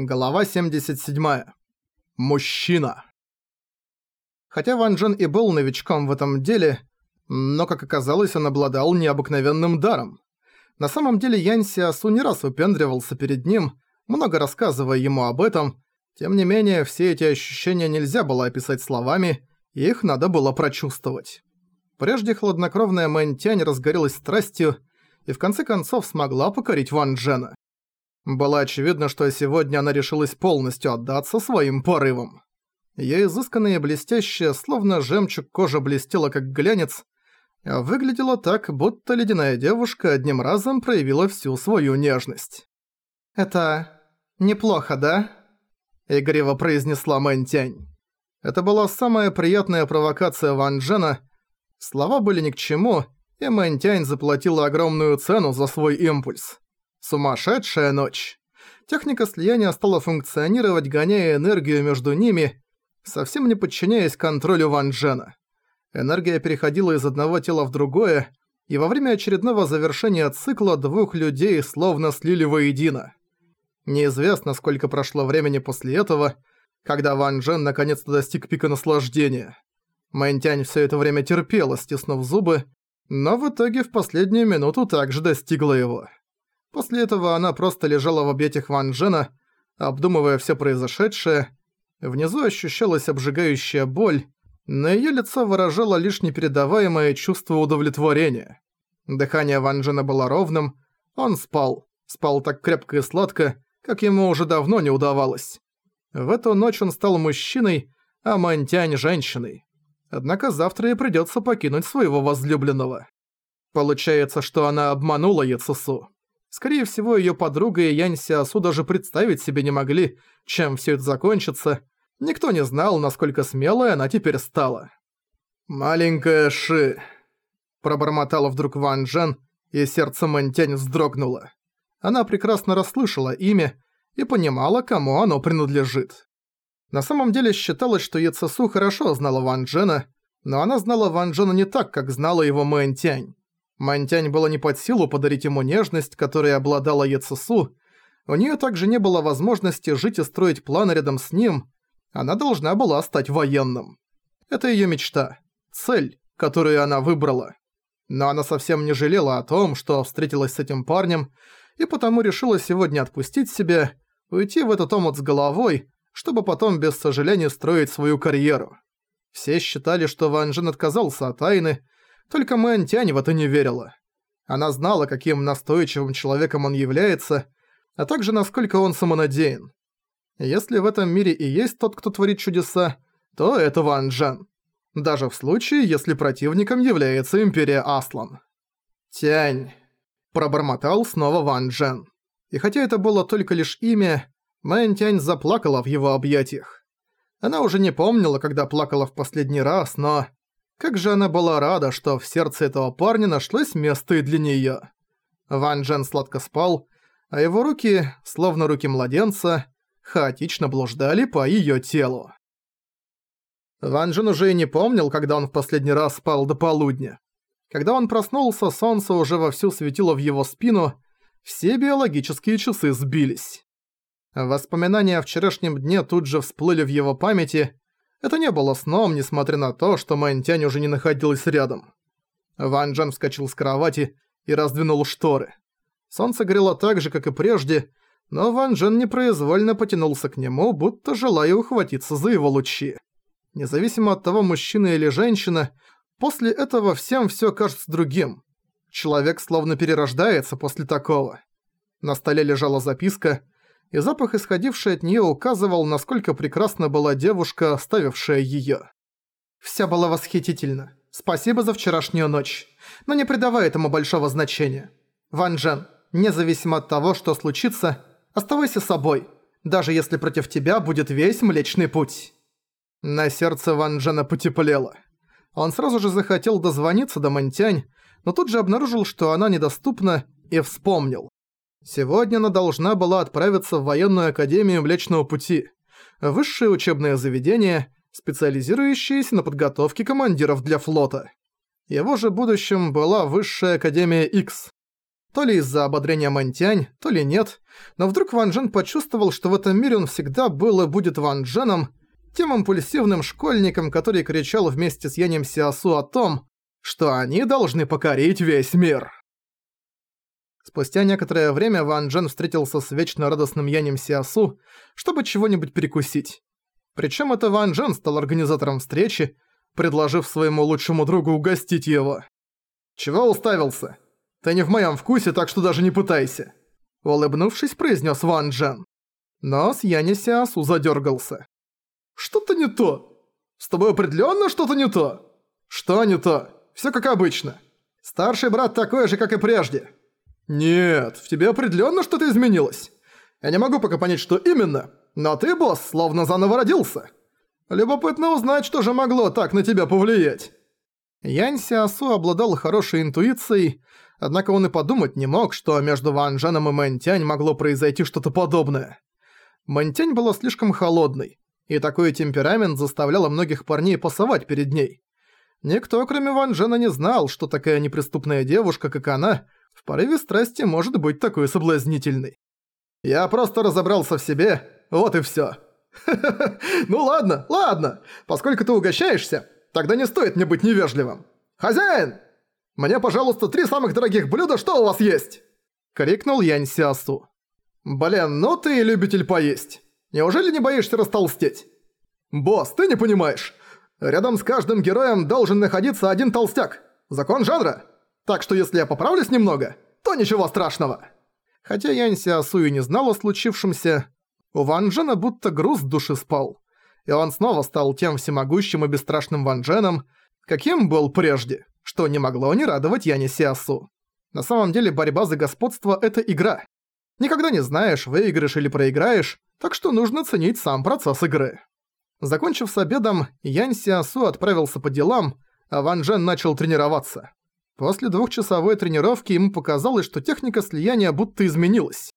Глава 77. Мужчина. Хотя Ван Джен и был новичком в этом деле, но, как оказалось, он обладал необыкновенным даром. На самом деле Янь Сиасу не раз упендривался перед ним, много рассказывая ему об этом, тем не менее, все эти ощущения нельзя было описать словами, их надо было прочувствовать. Прежде хладнокровная Мэн Тянь разгорелась страстью и в конце концов смогла покорить Ван Джена. Было очевидно, что сегодня она решилась полностью отдаться своим порывам. Её изысканная и блестящая, словно жемчуг кожа блестела как глянец, а выглядела так, будто ледяная девушка одним разом проявила всю свою нежность. «Это неплохо, да?» – игриво произнесла Мэнтянь. Это была самая приятная провокация Ван Джена. Слова были ни к чему, и Мэнтянь заплатила огромную цену за свой импульс. Сумасшедшая ночь. Техника слияния стала функционировать, гоняя энергию между ними, совсем не подчиняясь контролю Ван Джена. Энергия переходила из одного тела в другое, и во время очередного завершения цикла двух людей словно слили воедино. Неизвестно, сколько прошло времени после этого, когда Ван Джен наконец-то достиг пика наслаждения. Мэнтянь все это время терпела, стиснув зубы, но в итоге в последнюю минуту также достигла его. После этого она просто лежала в объятиях Ван Джена, обдумывая все произошедшее. Внизу ощущалась обжигающая боль, на её лицо выражало лишь непередаваемое чувство удовлетворения. Дыхание Ван Джена было ровным, он спал, спал так крепко и сладко, как ему уже давно не удавалось. В эту ночь он стал мужчиной, а Мантянь – женщиной. Однако завтра ей придётся покинуть своего возлюбленного. Получается, что она обманула Яцесу. Скорее всего, её подруга и Янь Сиасу даже представить себе не могли, чем всё это закончится. Никто не знал, насколько смелой она теперь стала. «Маленькая Ши», – пробормотала вдруг Ван Джен, и сердце Мэнтянь вздрогнуло. Она прекрасно расслышала имя и понимала, кому оно принадлежит. На самом деле считалось, что Яцесу хорошо знала Ван Джена, но она знала Ван Джена не так, как знала его Мэнтянь. Мантянь было не под силу подарить ему нежность, которой обладала Яцесу, у нее также не было возможности жить и строить планы рядом с ним, она должна была стать военным. Это ее мечта, цель, которую она выбрала. Но она совсем не жалела о том, что встретилась с этим парнем, и потому решила сегодня отпустить себя, уйти в этот омут с головой, чтобы потом без сожаления строить свою карьеру. Все считали, что Ван Джен отказался от тайны, только Мэн Тянь в это не верила. Она знала, каким настойчивым человеком он является, а также насколько он самонадеян. Если в этом мире и есть тот, кто творит чудеса, то это Ван Джен. Даже в случае, если противником является Империя Аслан. «Тянь», – пробормотал снова Ван Джен. И хотя это было только лишь имя, Мэн Тянь заплакала в его объятиях. Она уже не помнила, когда плакала в последний раз, но как же она была рада, что в сердце этого парня нашлось место и для неё. Ван Джен сладко спал, а его руки, словно руки младенца, хаотично блуждали по её телу. Ван Джен уже и не помнил, когда он в последний раз спал до полудня. Когда он проснулся, солнце уже вовсю светило в его спину, все биологические часы сбились. Воспоминания о вчерашнем дне тут же всплыли в его памяти, это не было сном, несмотря на то, что Мэнтянь уже не находилась рядом. Ван Джен вскочил с кровати и раздвинул шторы. Солнце грело так же, как и прежде, но Ван Джен непроизвольно потянулся к нему, будто желая ухватиться за его лучи. Независимо от того, мужчина или женщина, после этого всем всё кажется другим. Человек словно перерождается после такого. На столе лежала записка – и запах, исходивший от неё, указывал, насколько прекрасна была девушка, оставившая её. «Вся была восхитительна. Спасибо за вчерашнюю ночь. Но не придавай этому большого значения. Ван Джен, независимо от того, что случится, оставайся собой, даже если против тебя будет весь Млечный Путь». На сердце Ван Джена потеплело. Он сразу же захотел дозвониться до Мантянь, но тут же обнаружил, что она недоступна, и вспомнил. Сегодня она должна была отправиться в военную академию Млечного Пути, высшее учебное заведение, специализирующееся на подготовке командиров для флота. Его же будущим была Высшая Академия X. То ли из-за ободрения Мантянь, то ли нет, но вдруг Ван Джен почувствовал, что в этом мире он всегда был и будет Ван Дженом, тем импульсивным школьником, который кричал вместе с Янем Сиасу о том, что они должны покорить весь мир. Спустя некоторое время Ван Джен встретился с вечно радостным Янем Сиасу, чтобы чего-нибудь перекусить. Причем это Ван Джен стал организатором встречи, предложив своему лучшему другу угостить его. «Чего уставился? Ты не в моем вкусе, так что даже не пытайся!» Улыбнувшись, произнес Ван Джен. Но с Яни Сиасу задергался. «Что-то не то. С тобой определенно что-то не то. Что не то? Все как обычно. Старший брат такой же, как и прежде. Нет, в тебе определенно что-то изменилось. Я не могу пока понять, что именно, но ты, босс, словно заново родился. Любопытно узнать, что же могло так на тебя повлиять». Янь Сиасу обладал хорошей интуицией, однако он и подумать не мог, что между Ван Дженом и Мэнтянь могло произойти что-то подобное. Мэнтянь была слишком холодной, и такой темперамент заставлял многих парней пасовать перед ней. Никто, кроме Ван Джена, не знал, что такая неприступная девушка, как она, в порыве страсти может быть такой соблазнительной. «Я просто разобрался в себе, вот и всё». «Ну ладно, ладно, поскольку ты угощаешься, тогда не стоит мне быть невежливым. Хозяин! Мне, пожалуйста, три самых дорогих блюда, что у вас есть?» Крикнул Янь Сиасу. «Блин, ну ты любитель поесть. Неужели не боишься растолстеть?» «Босс, ты не понимаешь. Рядом с каждым героем должен находиться один толстяк. Закон жанра. Так что если я поправлюсь немного, то ничего страшного». Хотя Янь Сиасу и не знал о случившемся, у Ван Джена будто груз души спал, и он снова стал тем всемогущим и бесстрашным Ван Дженом, каким был прежде, что не могло не радовать Яне Сиасу. На самом деле борьба за господство – это игра. Никогда не знаешь, выиграешь или проиграешь, так что нужно ценить сам процесс игры. Закончив с обедом, Янь Сиасу отправился по делам, а Ван Джен начал тренироваться. После двухчасовой тренировки ему показалось, что техника слияния будто изменилась.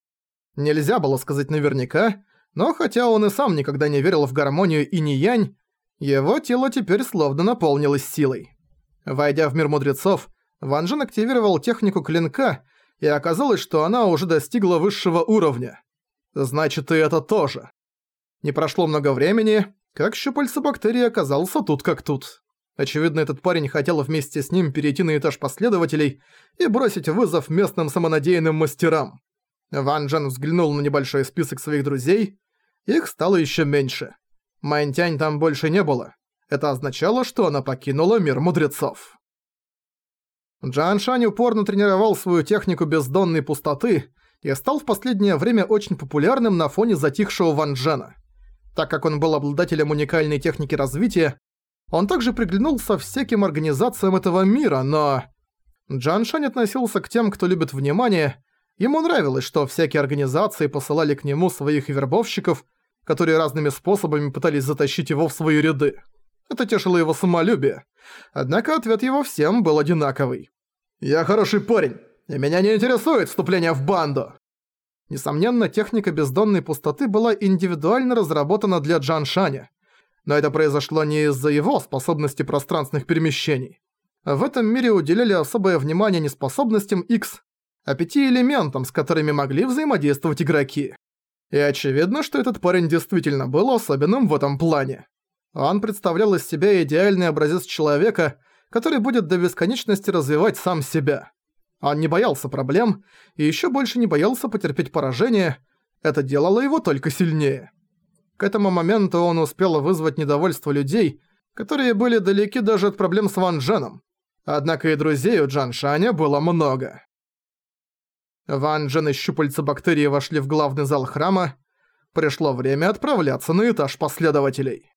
Нельзя было сказать наверняка, но хотя он и сам никогда не верил в гармонию и не янь, его тело теперь словно наполнилось силой. Войдя в мир мудрецов, Ван Джен активировал технику клинка, и оказалось, что она уже достигла высшего уровня. Значит, и это тоже. Не прошло много времени, как щупальца бактерии оказался тут как тут. Очевидно, этот парень хотел вместе с ним перейти на этаж последователей и бросить вызов местным самонадеянным мастерам. Ван Джен взглянул на небольшой список своих друзей. Их стало еще меньше. Майнтянь там больше не было. Это означало, что она покинула мир мудрецов. Джан Шань упорно тренировал свою технику бездонной пустоты и стал в последнее время очень популярным на фоне затихшего Ван Джена. Так как он был обладателем уникальной техники развития, он также приглянулся всяким организациям этого мира, но... Джан Шань относился к тем, кто любит внимание, Ему нравилось, что всякие организации посылали к нему своих вербовщиков, которые разными способами пытались затащить его в свои ряды. Это тешило его самолюбие. Однако ответ его всем был одинаковый. «Я хороший парень, и меня не интересует вступление в банду!» Несомненно, техника бездонной пустоты была индивидуально разработана для Джан Шаня. Но это произошло не из-за его способности пространственных перемещений. В этом мире уделяли особое внимание не способностям X, а пяти элементам, с которыми могли взаимодействовать игроки. И очевидно, что этот парень действительно был особенным в этом плане. Он представлял из себя идеальный образец человека, который будет до бесконечности развивать сам себя. Он не боялся проблем и еще больше не боялся потерпеть поражение, это делало его только сильнее. К этому моменту он успел вызвать недовольство людей, которые были далеки даже от проблем с Ван Дженом. Однако и друзей у Джан Шаня было много. Ван Джен и щупальца бактерии вошли в главный зал храма. Пришло время отправляться на этаж последователей.